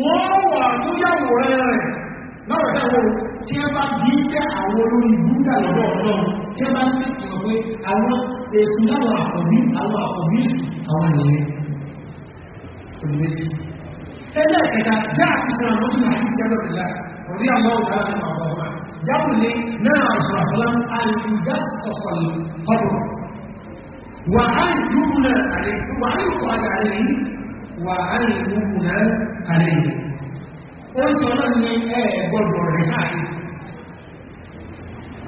wọ́n wà tó yàwòrán rẹ̀ lọ́rọ̀ tẹ́wọ́ tí ẹ bá bí àwọn olórí búdà lọ́wọ́ tí ẹ bá ń kìlọ̀ pé àwọn àkọ́bí àwọn àkọ́bí àwọn jẹ́ àfihàn àti ìlà àwọn ọ̀gá ọ̀gá àṣọ àṣọlá náà wà á lè mú kùnà àlẹ́ yìí oúnjẹ náà ní ẹ gbọ́dọ̀ rẹ̀ káàkiri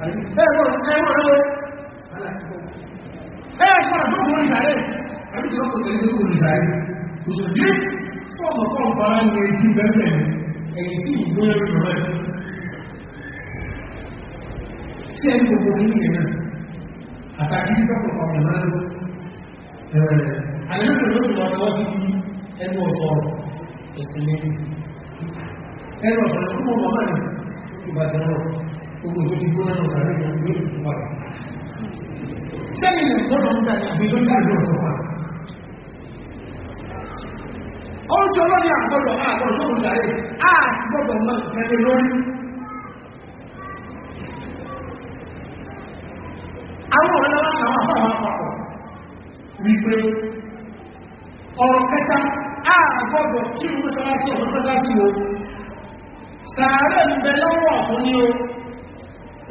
ẹ gbọ́dọ̀ ẹ gbọ́dọ̀ lọ ẹ gbọ́dọ̀ tó kùnà ìsàlẹ̀ àbí tó kùnà ìsàlẹ̀ kùnà ìsàlẹ̀ òṣèlú fọ́ọ̀mù fọ́ọ̀mù bá ń lè jí bẹ́ẹ̀ ẹ̀yìn sí ìgbóyè rẹ̀ tí ẹni gbogbo ní ìrìn náà àtàkì ìjọpọ̀ ọ̀pọ̀ náà ẹ̀rẹ̀ àyẹ̀wò ló ti lọ lọ́wọ́ sí ẹnu ọ̀sọ̀ ẹ̀sìn méjì ẹnu ọ̀sọ̀ ẹ̀sìn mọ̀ mọ̀ ní ìbàjẹ́ náà gbogbo tó ti náà sàárè náà yóò fún wa sẹ́yìn lọ́nà ń darí tó ń darí ọ̀sọ̀ wa ọjọ́ lọ́nà àgbọ̀dọ̀ àgbọ̀dọ̀ tó ń darí àgbọ̀dọ̀ máa ń lórí àwọn ọ̀rẹ́ lọ́wọ́ àwọn àpapọ̀ wípé ọ̀rọ̀ kẹta àgbọ́dọ̀ kí n mọ́sálásí ọ̀nà mọ́sálásí o sàárẹ̀ ń bẹ lọ́wọ́ ọ̀tún ní o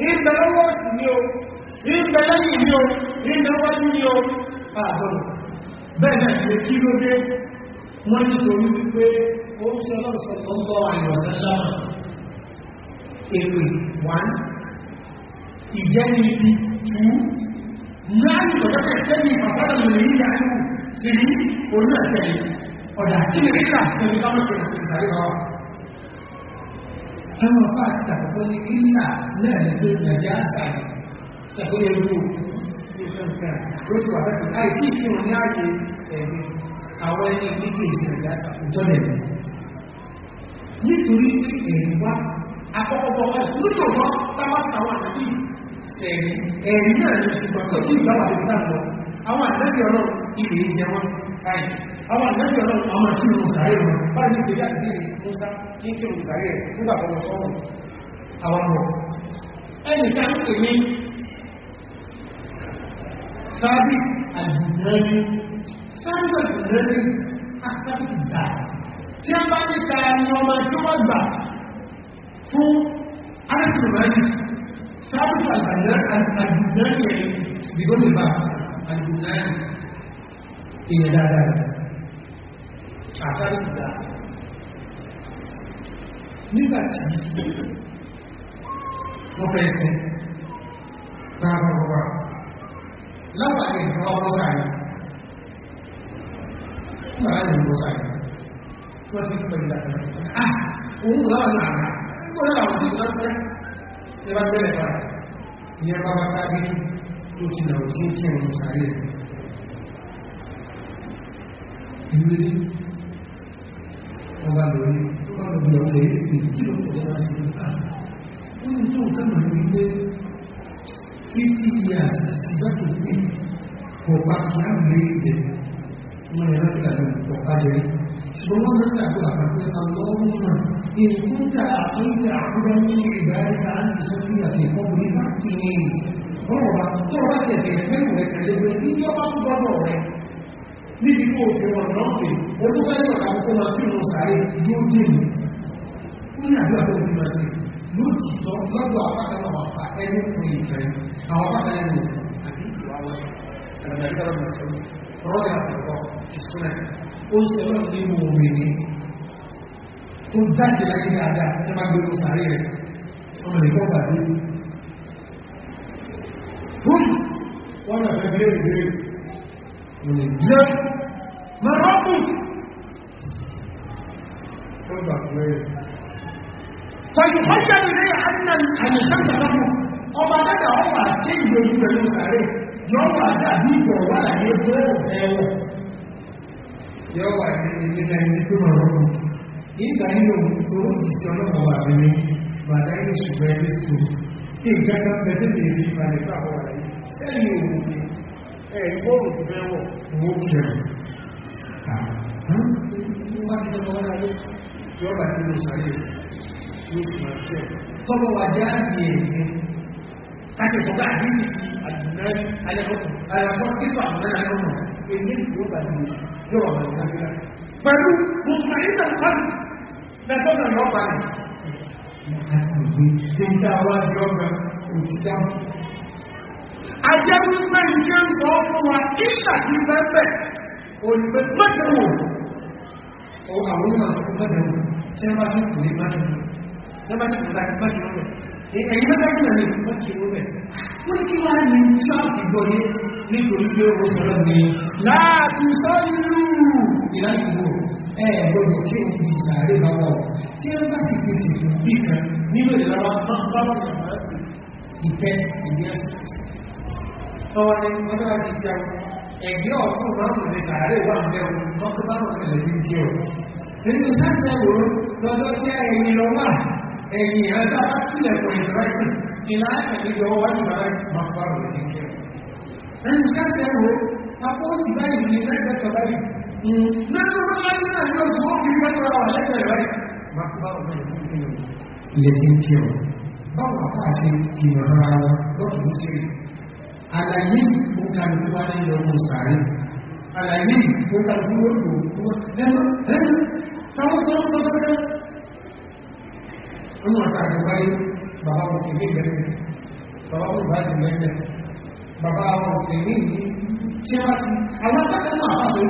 ń bẹ lọ́wọ́ ọ̀tún ní o ń bẹ lẹ́yìn ní o ń bẹ wájú ní o àgbọ̀dọ̀ bẹ́ẹ̀ náà kí ló dé wọ́n ní torí wípé ó ń ṣe ọlọ́sọ̀ tó ń bọ̀ àìwọ̀sán lọ́wọ́ èpè one ìjẹ́ni ibi two náà ní ọ̀dọ́kẹ́ sẹ́ni ìfàfàdà lòlẹ́yìn yàrá three orí ẹ̀sẹ̀ yìí ọ̀dà kí ni rírà pẹ̀lú lọ́mọdé ìsàlẹ̀ ọ̀ àwọn ọ̀pá àti àkọ́kọ́ ní rírà náà ní pé nàìjíríà sàlẹ̀ ṣàkóyè ìlú lójú àìsí ìfihàn ní ààyè ẹ̀mí àwọn ẹni méjèèjì nàìjíríà sàkójọ́ lẹ́nu nítorí pé wá àkọ́kọ́ bọ̀ táwọn àwọn àdàbí ẹ̀rí náà ló ṣe pàtó tí ìgbà wà lójú àwọn àdàbí ọlọ́run ilé jẹ wọ́n káì àwọn àjẹ́jọ́ náà ọmọ tí ó sàárè rẹ̀ bá ní pẹ̀lú àdírí mọ́sá kí kí ó sàárè rẹ̀ nígbà fọwọ́ sọ́rọ̀ àwọn ọmọ ẹni ká ń pè ní sábì àdìmọ́ni sábì àdìmọ́ni àkábì ah, ìjà tí a bá ní ta ni ọmọ tí wọ́n gbà fún àdìmọ́ni sábì àdìmọ́ni àdìmọ́ni ẹ̀yìn ìgbóni bá èèyàn dáadáa rẹ̀ àtàrí ìgbà nígbàtí wọ́n fẹ́ ẹsẹ̀ bá ọ̀rọ̀ wà lábàáyé ìfọwọ́ bọ́sàrí bàbá lè bọ́sàrí wọ́n ti pẹ̀lú ìdàgbà ah òun kò láwọn náà ẹgbẹ́ náà wọ́n ti gbọ́n pẹ́ ẹ bá bẹ̀rẹ̀ bá ìyẹn bá bá tábí tó ti nà ó sí kí ẹ̀rọ sàárè rẹ̀ ìrírí ọba lórí ọba lórí ọ̀pẹ̀ èdè kí ló pọ̀ lọ́wọ́ sí nípa ó ní tó nǹkan mọ̀ ní pé fifty years ìgbàgbọ́ pé ọ̀pá kí á lè jẹ wọn yẹn láti dàbí ọ̀pá jẹ ṣùgbọ́n wọ́n tẹ́lẹ̀ àpò àpapọ̀ àlọ́wọ́mọ̀ ìkúta àpéjà àkúrọ̀ ní ìgbàlẹ́ta àti sọ́kí àti ìkọ́kùn nípa kí ni ọ̀rọ̀ wa tó bá tẹ̀lé fẹ́ràn rẹ̀ kàlẹ́ pé ní ọba tó gbọ́dọ̀ rẹ̀ níbi kó o fẹ́ wọn náà pè wọ́n tó fẹ́ sọ̀rọ̀ àkókò máa tí wọ́n sáré yóò dé mi ó ní àdúrà tó ti máa ṣe lótìtọ́ lọ́dọ̀ àpákan àwọn àpá ẹni kò lè tẹ̀ àwọn àpákan ẹni kò àbí ìwà wọn àgbàdo ọ̀rọ̀ sọ rọ́dà àkọ́kọ́ ìṣúná ó sọ lọ́dọ̀ ní mo rè ní tó jáde láyé dáadáa ẹ má gbé wọn sáré rẹ ọmọ nìkan gbàgbé wọn náà fẹ́ bí من الجهل من ربك فيحشر إليه أن الشمس ربه ọba dada ọba tí ìjọba pẹ̀lú di yọwà dàbí ìbọ̀wà láyé tó ẹwọ̀ yọwà ní ilé ẹni tó lọ rọrùn ìgbà nínú tó ń jìsí ọlọ́pàá wà nínú bàdá ní ṣùgbọ́n ẹni sùn ìgbà kan bẹ̀rẹ̀ lè fi balẹ̀ fáwọn àyè sẹ́yìn òun ẹ̀gbọ́rùn ti mẹ́wọ̀ mú kẹrù yọ́bà tí ó sàárè ló sì máa fẹ́ tọ́bọ̀ wà já ní ẹ̀mí káàkiri tọ́gbà àdínì àdínàrí alẹ́kọ̀ọ́kùn alẹ́kọ̀ọ́ kíso àmúnáà lọ́nà èyí yọ́bà tí ó yọ́bà tí ó sàárè pẹ̀lú mùsùlùmí kan lẹ́tọ́nà lọ́bà ní ọ̀gá ajẹ́ wípé iṣẹ́ ń sọ fún wa kíṣà kí bẹ́ẹ̀ òyìnbó mẹ́tẹ̀wò ó àwọn onímọ̀ àti mẹ́tẹ̀wò tí wọ́n bá sì kù ní mẹ́tẹ̀wò tí wọ́n bá sì kù láti mẹ́tẹ̀wò rẹ̀ ẹ̀yìn mẹ́tẹ̀wò rẹ̀ ní mẹ́tẹ̀wò rẹ̀ wọ́n kí wá ní iṣẹ́ ìgbọ̀nyé nítorí pé ó sọ̀rọ̀ ní láàbù sọ́yìnrú ìlànà ìgbò ẹ̀ gbọ́dọ̀ kí o fi sàárè tí wọ́n bá sì fi sèkú bí kan nínú ìlànà bá wọ́n ìtẹ́ ìyẹn ọwọ́ ni wọ́n tó ti jẹun ẹ̀gbẹ́ ọ̀tún máa ń lè sàárè wà ní ẹ̀wọ̀n wọ́n bá wọn lè fi jẹ o. nínú sáṣẹ wo lọ́dọ́ jẹ́ ẹ̀yìn lọ wà ẹ̀yìn ẹ̀dá bá tilẹ̀ pọ̀ ìdọ́rẹ́sì ìlà àtẹ̀lẹ́gbẹ̀ ọwọ́ wájú bàbá máa fọ́ àwọn èdè jẹ. nínú sáṣẹ wo apó òsì báyìí hmm, ní ẹgbẹ́ sọ báyìí lọ́dọ́ bá wájú náà yóò tó wọ́n fi wájú wa wà àlàyé òkàlùkù wá nínú ọmọ sàárè àlàyé òkàlùkù lóòrò lẹ́nu lẹ́nu táwọn tó ń bọ́ tọ́tọ́ ọmọ àtàkùn wáyé bàbá kò sí ní ìgbẹ́lẹ̀ bàbá kò bá ti lẹ́lẹ̀ bàbá kò sí ní ṣé wá sí àwọn akẹ́kọ̀ọ́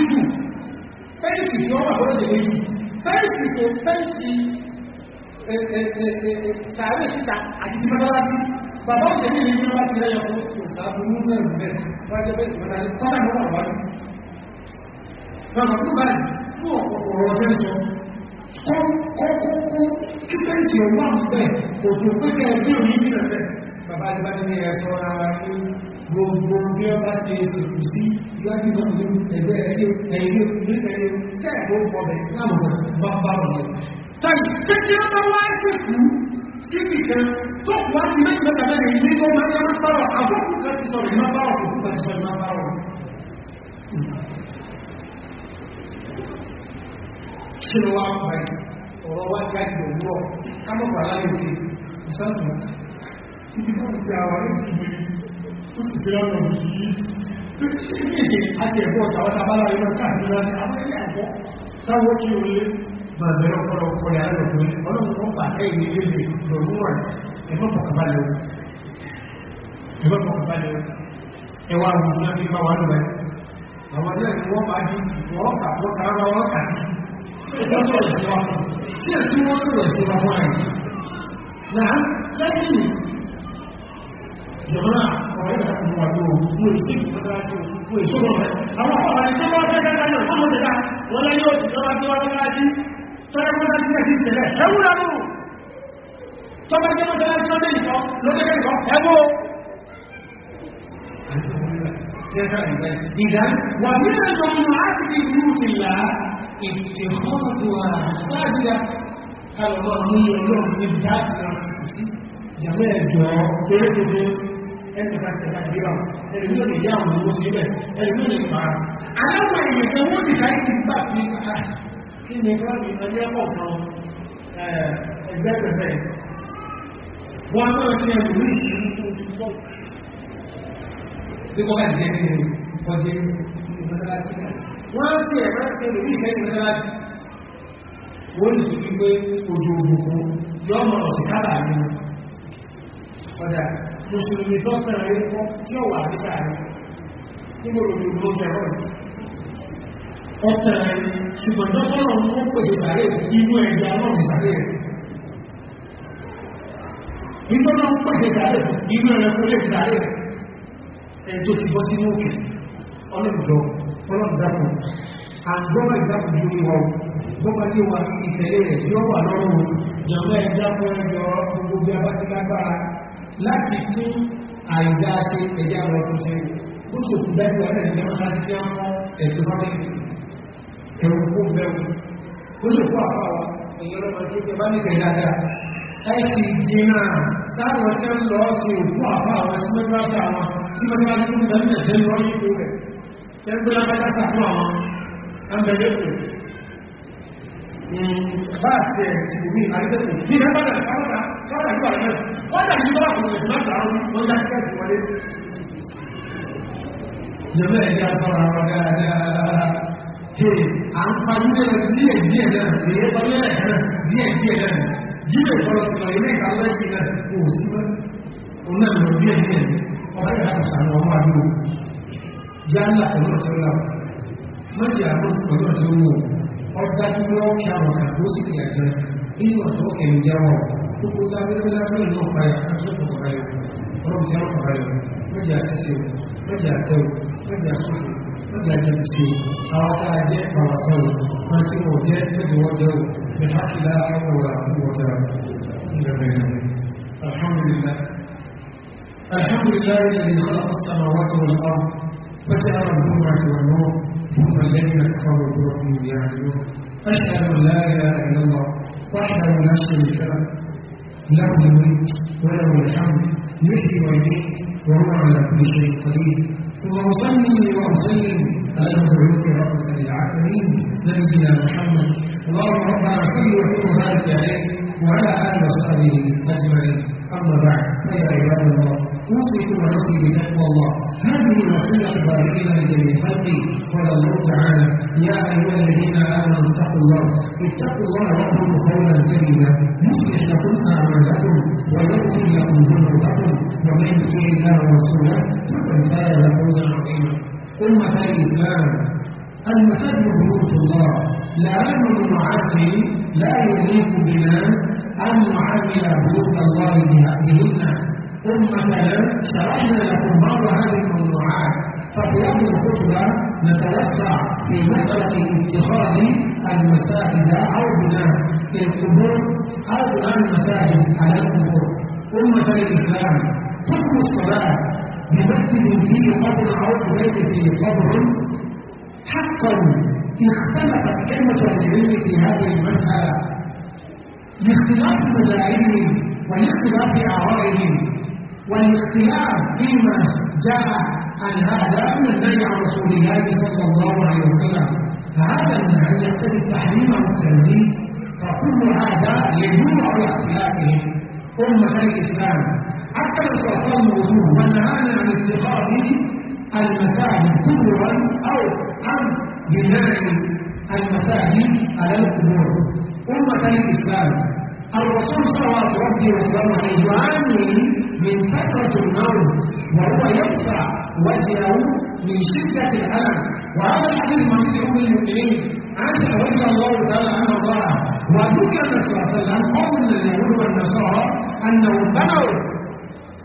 ibu fẹ́ǹsì tí wọ́n wà lọ́dẹ̀ méjì fẹ́ǹsì tó fẹ́ǹsì sàárè síta àti mọ́sálásí bàbá Tàbí ṣé kí ó bá wá ṣèkú síbi kan tó kù wá sí méjì mẹ́ta mẹ́rin ní ó máa ń yára pàrọ̀ àbókù kan ti sọ̀rọ̀ ìmọ̀ pàrọ̀ kò kúkà ti sọ̀rọ̀ ìmọ̀ pàrọ̀. Ṣé ló wá pa ẹ̀? Ọ̀rọ̀ wá jáde òwúrọ̀ kámọ́gbà láyé òkè ìsáàtọ̀. Ibi náà ti àwọn ará ìtìmọ̀ ó ti ṣe lọ́nà yìí. Ṣé kí ni àti ẹ̀kọ́ ọ̀tàwọ́ta bá láyé lọ káàkiri láti àwọn ilé ẹ̀kọ́ táwọn kí o lé máa bẹ̀rẹ̀ ọpọlọ ọpọlọ yàrá ọlọ́run tó ń bà tẹ́ ìwé lébi o ẹ̀fọ́ pọ̀kàbalẹ̀ o ẹwà àwọn ọmọ bí máa wà lọ ẹ̀ àwọn náà ni wọ́n máa di wọ́n kà wọ́n kà wọ́n kà sí ẹ̀tí wọ́n ọ̀rẹ́ ìdàkùnrin wà lóòrùn fún èyí tí ìfẹ́ láti rẹ̀ àwọn ọ̀rẹ́ tó wọ́n fẹ́ dáadáa náà wọ́n mọ̀ dáadáa wọ́n lẹ́yìn òtítọ́ láti wọ́n dáadáa tọ́lá kó láti ṣe ìṣẹ̀lẹ̀ ẹwúrẹ́ mú tọ́lá jẹ́ mọ́tọ́ láti lọ́dẹ̀ ìkọ́ lọ́dẹ̀ ìkọ́ ẹwọ́ إذا ومن الممنوعات في بيوت الله اتخاذها ساجدة قال الله من يوم إبداع جميع الدعاء كله ẹnu sàṣẹ̀dá ìgbéra ẹ̀rùn yóò lè yá àwọn ọmọ síbẹ̀ ẹ̀rùn yóò lè pààrà aláwọ̀ èèyàn tẹ́wọ́n ti ṣáyé ti gbà fi kí ni wọ́n ní ọjọ́ kọ̀ọ̀kan ẹgbẹ́gbẹ̀rẹ̀ wọ́n náà ṣe ẹ̀rù ìṣẹ́lú tó ti sọ́ tí wọ́n kàdé ní ọjọ́ mọ́sálásí wọ́n ti ẹ̀rọ ṣe ẹ̀rù ìṣẹ́lú mọ́sálásí wọ́n ní wípé ojú òbòkó yọ́ mọ̀ ọ̀sìkálà ní ọjà mùsùlùmí dọ́kẹ̀rẹ̀ ẹ̀kọ́ yọ̀ wà ní sàárẹ̀ nígbòrò ìgbòho ṣẹ̀rọ̀ sí ọkàn rẹ̀ ṣùgbọ́n dọ́kọ̀rọ̀ ń kó pèsè sàárè inú ẹ̀yà náà sàárè rẹ̀ nígbà náà ń pèsè sàárè inú ẹ̀rẹ̀ kó lè sàárè rẹ̀ ẹ̀ tó ti bọ́ sínú òkè ọlọ́dọ̀ ọlọ́dọ̀ àgbọ́mọ̀ ìdáàbò ju ìwọ̀ gbọ́mọ̀ tí wà ní ìtẹ̀lé rẹ̀ tí ó wà lọ́rùn jọmọ́ ìdáàbò ẹjọ́ gbogbo bí abátíkágbára láti tún àìdáṣe ẹ̀yà ọ̀rọ̀ tó ṣe ó sì kú dájú ọ̀rẹ́ ìjọba sáà ti jẹ́ ọmọ ẹ̀tọ́ bá bẹ́ẹ̀ ẹ̀rù kó bẹ̀rù ó sì kó àpáwà ìyẹn ọmọ tí ẹ bá ní bẹ̀rẹ̀ dáadáa ẹ sì jìnnà sáàrọ̀ tẹ́ ń lọ sí òkú àpáwà sí mẹ́jọ àti àwọn tí wọ́n bá nínú ìdájọ́ tẹ́ lọ yí kó rẹ̀ tẹ́ ń gbéra bá sàkó àwọn ẹgbẹ̀rẹ̀ kò bá tẹ̀ ìsinmi àrídẹ́kù kí ẹ bá dà káwọ́dà káwọ́dà yóò àrẹ́ kọ́dà yìí bá kò lè má dàrú wọ́n dá sí ẹ̀sìn wọlé jẹ́mẹ́ ẹ̀dá sọ́ra wọn dáadáa Hey, ang pagine na diye diye na, diye pagine na, diye diye na. Diye kalau kita ini kalau kita usia, orang lebih diye, orang harus sama orang dulu. Janganlah orang cerita. Mereka orang cerita. Orang dari orang kiamat, usia dia je. Ini orang yang jawab. Tukar dari orang yang jawab, orang yang jawab, orang yang jawab, orang yang jawab, orang yang jawab, orang yang jawab, لجنتي قاطع جئت ورسول وانت وجئت وجو بحق لا حول ولا قوة إلا بالله الحمد لله الحمد لله الذي خلق السماوات والأرض وجعل الظلمة والنور ثم الذين كفروا بربهم يعدلون أشهد أن لا إله إلا الله وحده لا شريك له له الملك وله الحمد يحيي ويميت وهو على كل شيء قدير وأصلي وأصلي فله العز ربك للعالمين نبينا محمد اللهم ربنا صل وسلم هذا عليه وعلى اله وصحبه اجمعين اما بعد فيا عباد الله اوصيكم ونفسي بتقوى الله هذه وصيه من لجميع خلقه قال الله تعالى يا ايها الذين امنوا اتقوا الله اتقوا الله وقولوا قولا سديدا يصلح لكم اعمالكم ويغفر لكم ذنوبكم ومن يطع الله ورسوله فقد فاز فوزا عظيما أمة الإسلام المسجد بيوت الله لأن المعزي لا يليق بنا أن نعزي بيوت الله بهن أمتنا شرحنا لكم بعض هذه الموضوعات ففي هذه الخطبة نتوسع في مسألة اتخاذ المساجد أو بناء القبور أو المساجد على القبور أمة الإسلام حكم الصلاة يمثل فيه قبر أو ذلك فيه قبر حقا اختلفت كلمة العلم في هذه المسألة لاختلاف مداعيهم ولاختلاف آرائه والاختلاف فيما جاء عن هذا من النهي عن رسول الله صلى الله عليه وسلم فهذا النهي يقتضي التحريم والتنزيه فكل هذا يدور على اختلافهم أمة الإسلام حتى لو سأقام الوضوء منعنا عن اتقاء المساجد كبرا أو عن بناء المساجد على القبور أمة الإسلام الرسول صلوات ربي وسلامه وسلم يعاني من فترة الموت وهو يدفع وجهه من شدة الألم وهذا الحديث من أم المؤمنين عن رضي الله تعالى عنه قال وذكر النبي صلى الله عليه وسلم قول اليهود والنصارى أنهم بنوا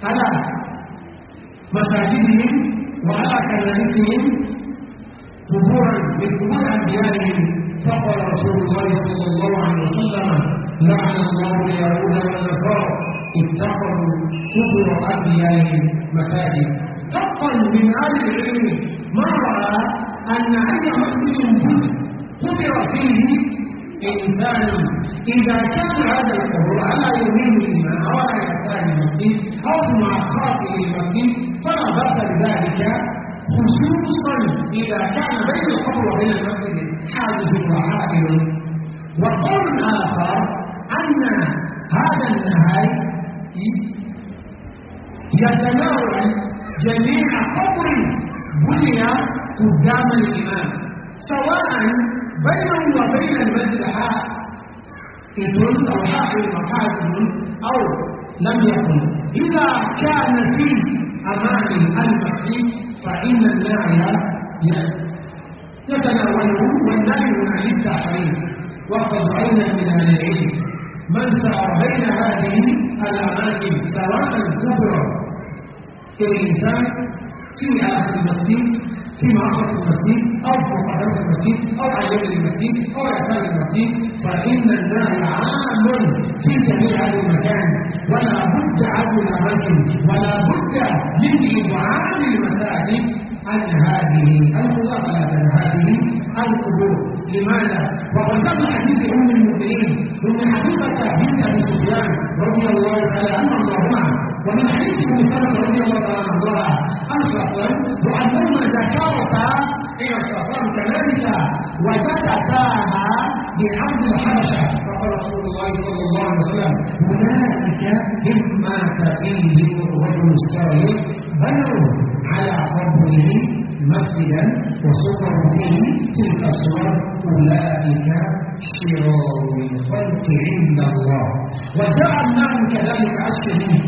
على مساجدهم وعلى كنائسهم قبورا من قبور انبيائهم فقال رسول الله صلى الله عليه وسلم لعن الله اليهود والنصارى اتخذوا قبور انبيائهم مساجد حقا من اهل العلم ما راى ان اي مسجد قبر فيه إنسان إذا كان هذا القبر على يمين الإمام أو على يسار المسجد أو مع خاطئ المسجد فلا بأس بذلك خصوصا إذا كان بين القبر وبين المسجد حاجز وعائل وقول آخر أن هذا النهي يتناول جميع قبر بني قدام الإمام سواء بينه وبين المد حائط إذن أو حائط وحائط أو لم يكن إذا كان في أمام المسجد فإن الناعي يتناوله والنهي عن التحريم وقد رأينا من أهل العلم من سعى بين هذه الأماكن سواء الكبرى الإنسان في هذا المسجد في معرض المسجد او في مقدمه المسجد او عيان المسجد او احسان المسجد فان النهي عام في جميع المكان ولا بد عن الاماكن ولا بد من ابعاد المساجد عن هذه المضافه عن هذه القبور لماذا؟ وقد سمع حديث ام المؤمنين من حبيبه بنت ابي سفيان رضي الله تعالى عنها ومن حديث ام سلمه رضي مما تقيه الرجل السعيد بنوا على قبره مسجدا وصوروا فيه تلك الصور اولئك شرار الخلق عند الله وجعلناهم كذلك الشهيد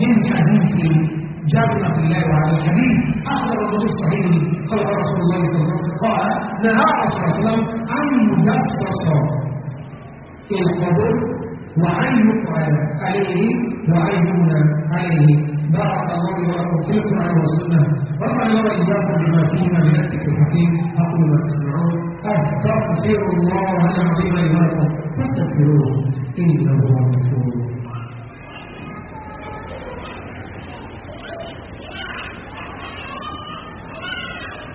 من حديث جابر بن الله وعلى الحديث اخبر الرسول الصحيح قال رسول الله صلى الله عليه وسلم قال نهى رسول الله صلى الله ان يجسس القبر وعينك عليه وعيننا عليه بارك الله ولكم في القرآن والسنة ونفع الله إياكم بما فينا من أكتك الحكيم أقول ما تسمعون أستغفر الله العظيم لكم فاستغفروه إنه هو الغفور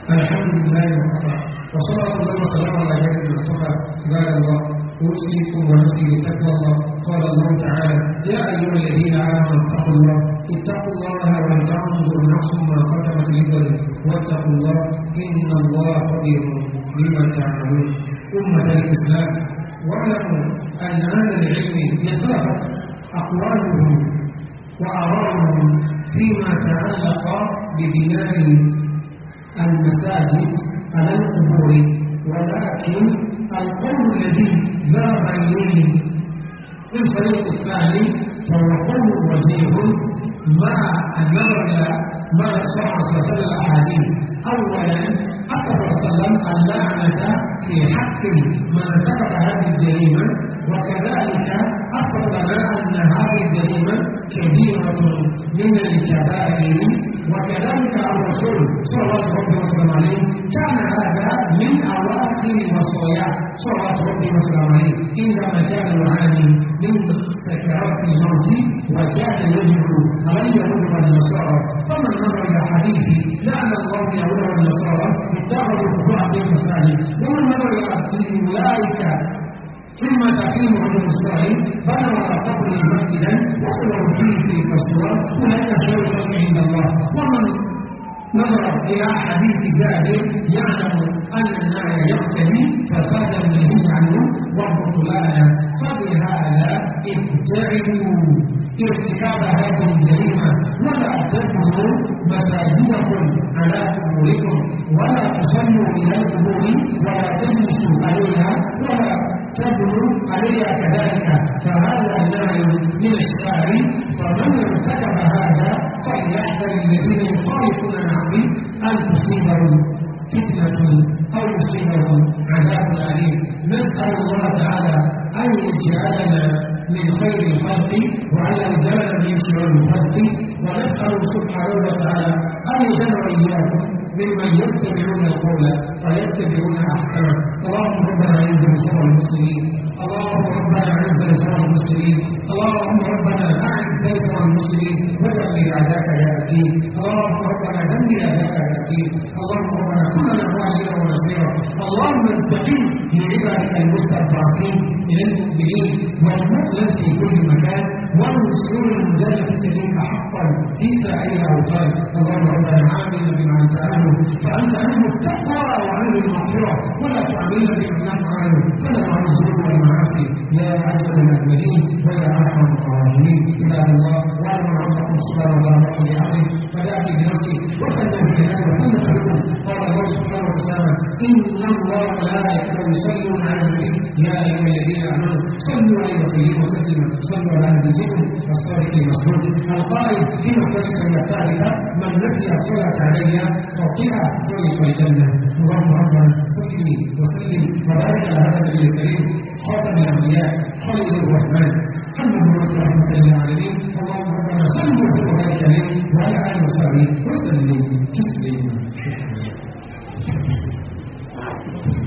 الحمد لله وكفى وصلى الله وسلم على جلال المصطفى عباد الله يوصيكم ونفسي بتقوى الله قال الله تعالى يا ايها الذين امنوا اتقوا الله اتقوا الله ولتنظر نفس ما قدمت لغد واتقوا الله ان الله خبير بما تعملون امه الاسلام واعلموا ان هذا العلم يتفق اقوالهم وارائهم فيما تعلق ببناء المساجد على القبور ولكن القول الذي ذهب إليه الفريق الثاني فهو قول وجيه مع أن نرجع ما صح صلى الله عليه أولا أثر وسلم اللعنة في حق من ارتكب هذه الجريمة وكذلك أثبت أن هذه الجريمة كبيرة من الكبائر وكذلك الرسول صلى الله عليه وسلم كان هذا من أواخر وصاياه صلى الله عليه وسلم إنما كان يعاني من سكرات الموت وكان يجب عليه يهود النصارى فمن نظر إلى حديثه لعن الله يهود اليهود والنصارى اتخذوا الركوع المساجد ومن ياتي اولئك ثم تقيم علوم الصالح بنوا على قبره مسجدا وصلوا فيه في قصوى اولئك خير عند الله ومن نظرا إلى حديث جابر يعلم أن لا يقتدي فساد النبي عنه وبطلانه فبهذا ابتعدوا ارتكاب هذه الجريمة ولا تدخلوا مساجدكم على قبوركم ولا تصلوا إلى القبور ولا تجلسوا عليها ولا تبدو علي كذلك فهذا نوع من الشعر فمن ارتكب هذا فليحذر الذين يخالفون عن ان تصيبهم فتنة أو يصيبهم عذاب أليم نسأل الله تعالى أن يجعلنا من خير الخلق وأن يجعلنا من شر الخلق ونسأل سبحانه وتعالى أن يجعلنا إياكم ممن يستمعون القول فيتبعون احسنه اللهم ربنا ينزل شر المسلمين اللهم ربنا اعز الاسلام والمسلمين اللهم ربنا اعز بيتنا والمسلمين ودمر اعداءك يا الدين اللهم ربنا دمر اعداءك يا الدين اللهم ربنا لنا وليا ونصيرا اللهم انتقم لعبادك المستضعفين من المؤمنين والمؤمن في كل مكان والمسلمين المجاهد في حقا في سائر الاوطان اللهم ربنا عاملنا بما انت اهله فانت اهل التقوى واهل المغفره ولا تعاملنا بما نحن اهله فلا تعاملنا المعاصي لا عفو المأمورين ولا عفو المقاومين عباد الله واعلم لا ربكم سبحانه وتعالى بعقله فليأتي بنفسه وكذب بالله وكل خلقه قال الله سبحانه وتعالى إن الله لا يكره يصلوا على النبي يا أيها الذين آمنوا صلوا عليه وسلموا تسليما صلوا على نبيكم والصالح المسلوب القائل في مقدسة الثالثة من نسي الصلاة عليها فاطيع خلق الجنة اللهم ربنا صلي وسلم وبارك على هذا النبي الكريم خاتم الانبياء خليل الرحمن محمد رسول رحمه الله العالمين اللهم ربنا صل وسلم وبارك عليه وعلى اله وصحبه وسلم تسليما Thank you.